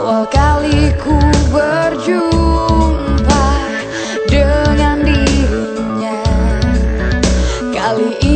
Awal kali ku berjumpa dengan dirinya. Kali ini